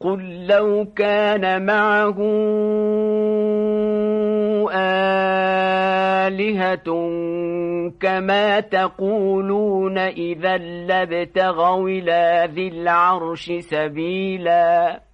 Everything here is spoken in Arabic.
قل لو كان معه آلهة كما تقولون إذا لابتغوا إلى ذي العرش سبيلاً